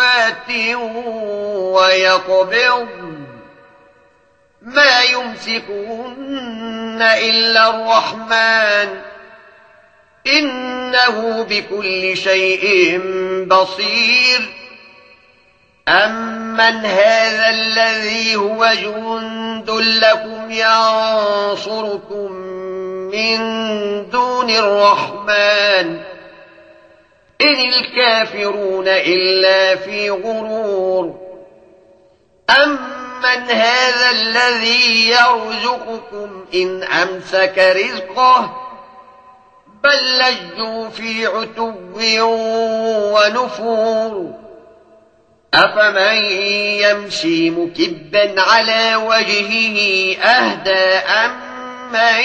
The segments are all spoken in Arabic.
صافات ويقبض ما يمسكون إلا الرحمن. إنه بكل شيء بصير. أمن هذا الذي هو جند لكم ينصركم من دون الرحمن. إن الكافرون إلا في غرور أمن هذا الذي يرزقكم إن أمسك رزقه بل لجوا في عتو ونفور أفمن يمشي مكبا على وجهه أهدى أم من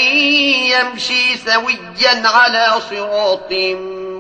يمشي سويا على صراط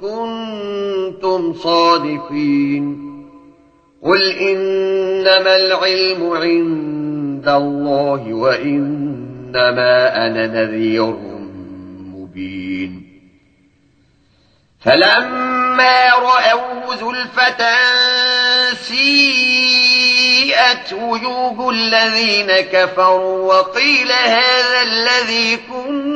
كنتم صادقين. قل إنما العلم عند الله وإنما أنا نذير مبين. فلما رأوا زلفة سيئت وجوه الذين كفروا وقيل هذا الذي كنت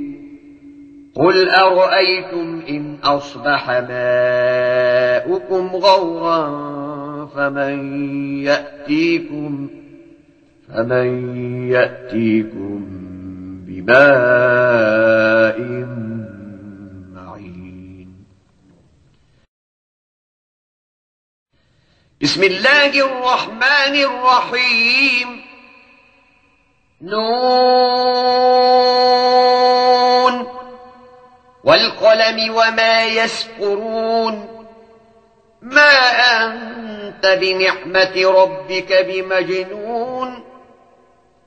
قل أرأيتم إن أصبح ماؤكم غورا فمن يأتيكم فمن يأتيكم بماء معين. بسم الله الرحمن الرحيم. نور والقلم وما يسكرون ما أنت بنعمة ربك بمجنون.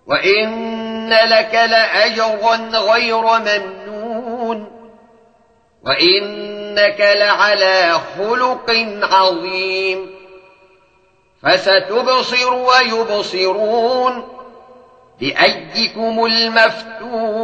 وإن لك لأجرا غير ممنون. وإنك لعلى خلق عظيم. فستبصر ويبصرون. بأيكم المفتون.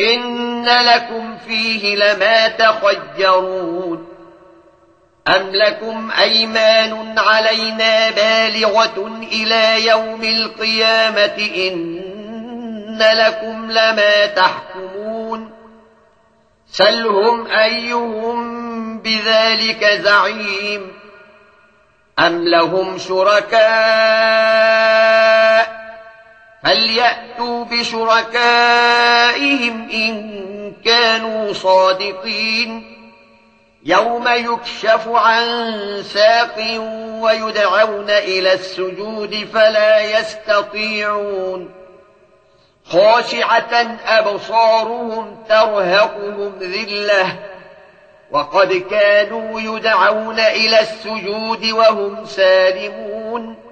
إن لكم فيه لما تخيرون أم لكم أيمان علينا بالغة إلى يوم القيامة إن لكم لما تحكمون سلهم أيهم بذلك زعيم أم لهم شركات هل يأتوا بشركائهم إن كانوا صادقين؟ يوم يكشف عن ساق ويدعون إلى السجود فلا يستطيعون. خاشعة أبصارهم ترهقهم ذلة. وقد كانوا يدعون إلى السجود وهم سالمون.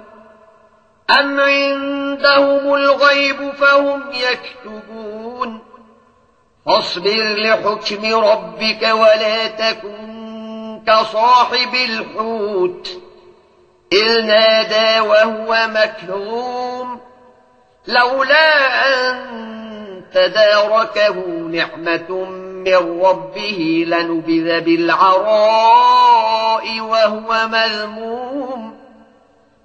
أم عندهم الغيب فهم يكتبون فاصبر لحكم ربك ولا تكن كصاحب الحوت إذ نادى وهو مكروم لولا أن تداركه نعمة من ربه لنبذ بالعراء وهو مذموم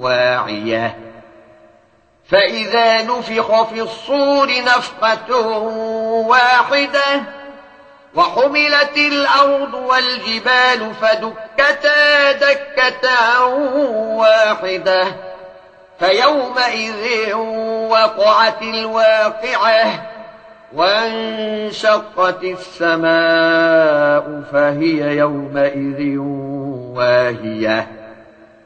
واعية. فإذا نفخ في الصور نفقة واحدة وحملت الأرض والجبال فدكتا دكة واحدة فيومئذ وقعت الواقعة وانشقت السماء فهي يومئذ واهية.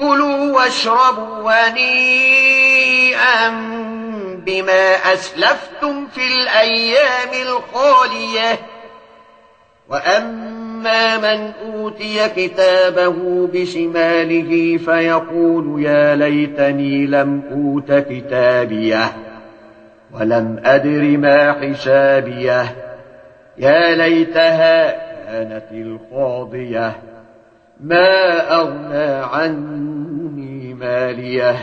كلوا واشربوا ونيئا بما أسلفتم في الأيام الخالية وأما من أوتي كتابه بشماله فيقول يا ليتني لم أوت كتابيه ولم أدر ما حسابيه يا ليتها كانت القاضيه ما أغنى عني مالية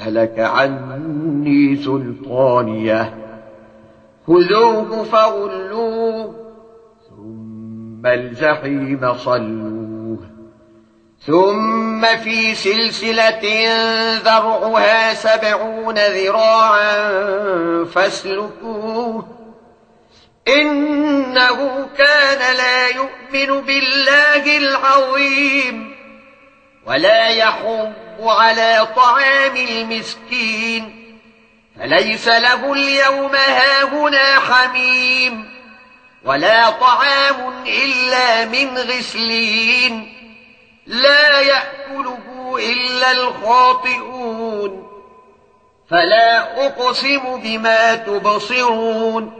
هلك عني سلطانية. خذوه فغلوه ثم الجحيم صلوه. ثم في سلسلة ذرعها سبعون ذراعا فاسلكوه. إنه كان لا يؤمن بالله العظيم ولا يحب على طعام المسكين فليس له اليوم هاهنا حميم ولا طعام إلا من غسلين لا يأكله إلا الخاطئون فلا أقسم بما تبصرون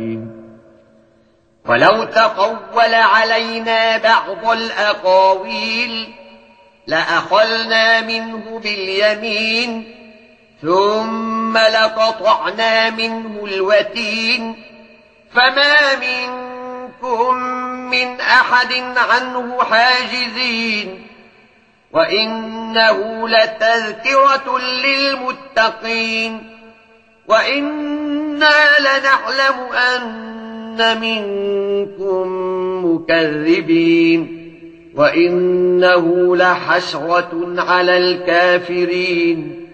ولو تقول علينا بعض الأقاويل لأخلنا منه باليمين ثم لقطعنا منه الوتين فما منكم من أحد عنه حاجزين وإنه لتذكرة للمتقين وإنا لنعلم أن لَأَكُونَنَّ مِنْكُمْ مُكَذِّبِينَ وَإِنَّهُ لَحَسْرَةٌ عَلَى الْكَافِرِينَ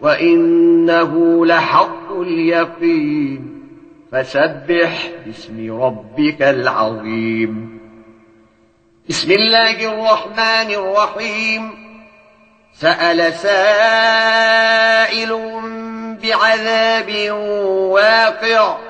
وَإِنَّهُ لَحَقُّ الْيَقِينِ فَسَبِّحْ بِاسْمِ رَبِّكَ الْعَظِيمِ بسم الله الرحمن الرحيم سأل سائل بعذاب واقع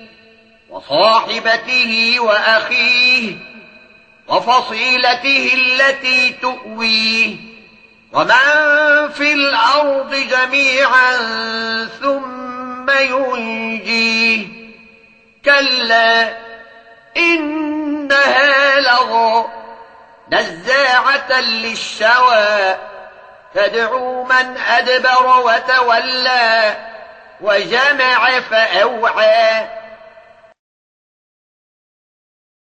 وصاحبته وأخيه وفصيلته التي تؤويه ومن في الأرض جميعا ثم ينجيه كلا إنها لغا نزاعة للشوى تدعو من أدبر وتولى وجمع فأوعى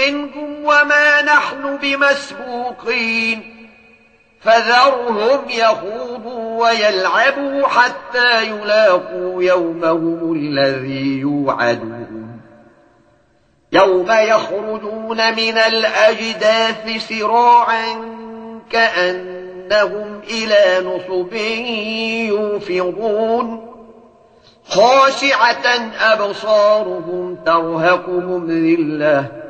منكم وما نحن بمسبوقين فذرهم يخوضوا ويلعبوا حتى يلاقوا يومهم الذي يوعدون يوم يخرجون من الأجداث سراعا كأنهم إلى نصب يوفرون خاشعة أبصارهم ترهقهم ذلة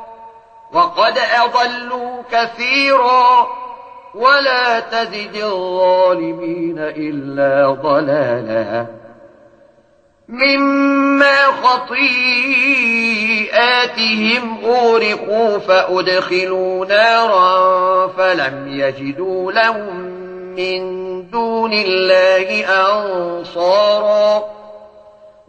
وقد أضلوا كثيرا ولا تزد الظالمين إلا ضلالا. مما خطيئاتهم أورقوا فأدخلوا نارا فلم يجدوا لهم من دون الله أنصارا.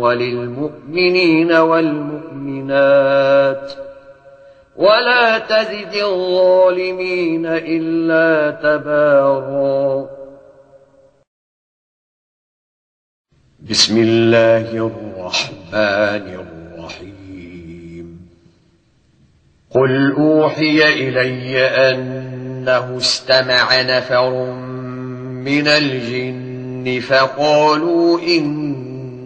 وللمؤمنين والمؤمنات ولا تزد الظالمين إلا تبارا بسم الله الرحمن الرحيم. قل أوحي إلي أنه استمع نفر من الجن فقالوا إن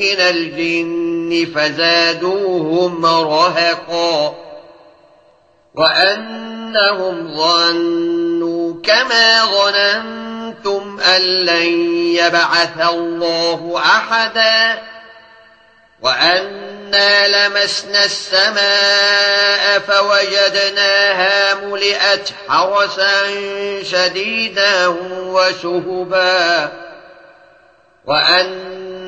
إلى الجن فزادوهم رهقا وأنهم ظنوا كما ظننتم أن لن يبعث الله أحدا وأنا لمسنا السماء فوجدناها ملئت حرسا شديدا وشهبا وأنا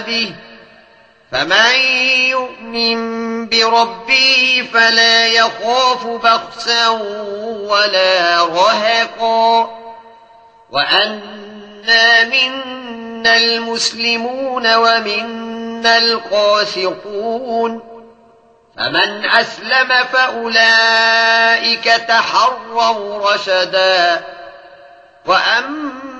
به فمن يؤمن بربه فلا يخاف بخسا ولا رهقا. وأنا منا المسلمون ومنا القاسقون فمن أسلم فأولئك تحروا رشدا. وأما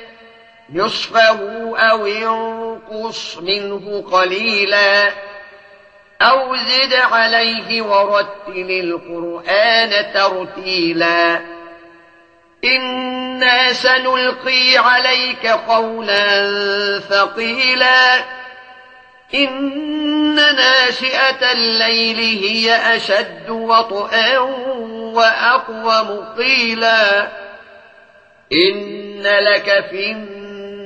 نصفه أو ينقص منه قليلا أو زد عليه ورتل القرآن ترتيلا إنا سنلقي عليك قولا ثقيلا إن ناشئة الليل هي أشد وطئا وأقوم قيلا إن لك في النار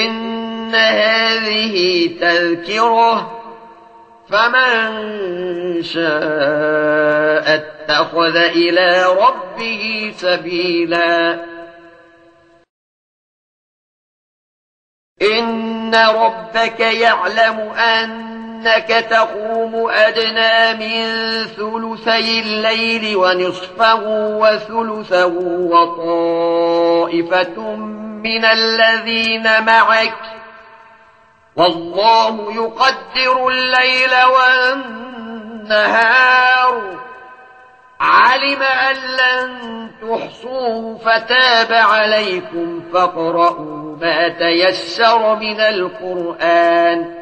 إن هذه تذكرة فمن شاء اتخذ إلى ربه سبيلا. إن ربك يعلم أن أنك تقوم أدنى من ثلثي الليل ونصفه وثلثه وطائفة من الذين معك والله يقدر الليل والنهار. علم أن لن تحصوه فتاب عليكم فاقرأوا ما تيسر من القرآن.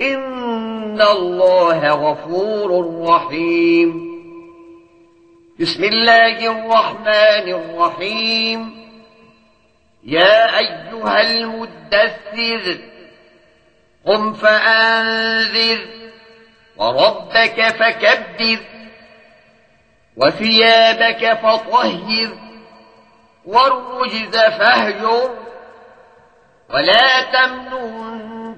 ان اللہ غفور رحیم بسم اللہ الرحمن الرحیم یا ایوہ المدثر قم فأنذر وربك فكبر وثيابك فطهر والرجز فاهجر ولا تمنون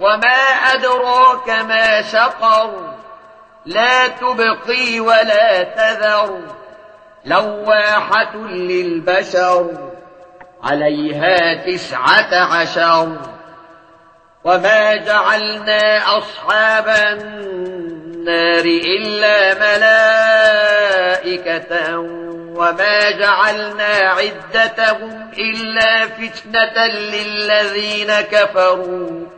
وما أدراك ما شقر لا تبقي ولا تذر لواحة للبشر عليها تسعة عشر وما جعلنا أصحاب النار إلا ملائكة وما جعلنا عدتهم إلا فتنة للذين كفروا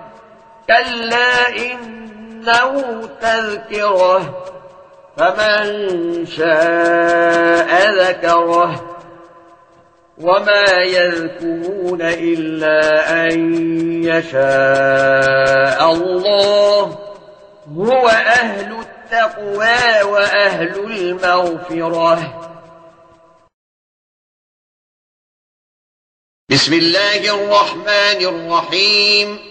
كلا إنه تذكره فمن شاء ذكره وما يذكرون إلا أن يشاء الله هو أهل التقوى وأهل المغفرة بسم الله الرحمن الرحيم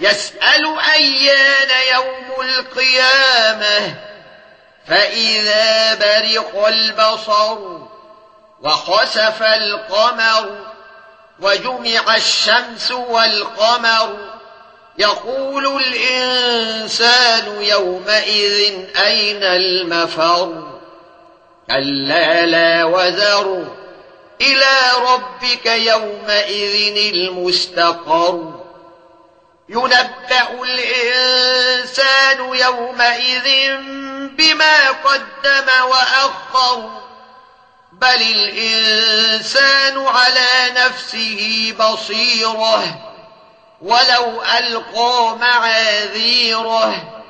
يسأل أيان يوم القيامة فإذا برق البصر وخسف القمر وجمع الشمس والقمر يقول الإنسان يومئذ أين المفر؟ كلا لا وذر إلى ربك يومئذ المستقر. ينبأ الإنسان يومئذ بما قدم وأخر بل الإنسان على نفسه بصيرة ولو ألقى معاذيره.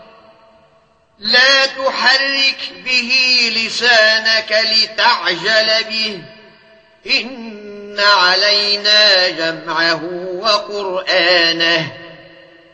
لا تحرك به لسانك لتعجل به إن علينا جمعه وقرآنه.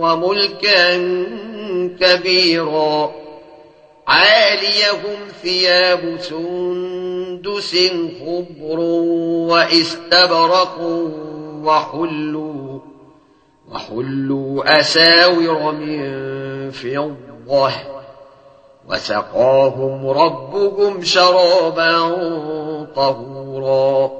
وملكا كبيرا. عاليهم ثياب سندس خبر وإستبرقوا وحلوا وحلوا أساور من فضة. وسقاهم ربهم شرابا طهورا.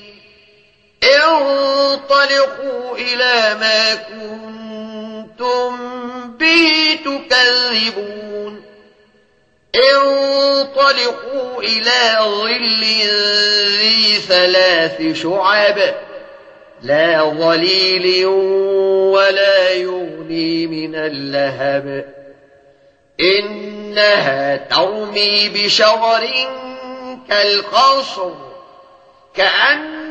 انطلقوا إلى ما كنتم به تكذبون. انطلقوا إلى ظل ذي ثلاث شعب. لا ظليل ولا يغني من اللهب. إنها ترمي بشغر كالقصر كأن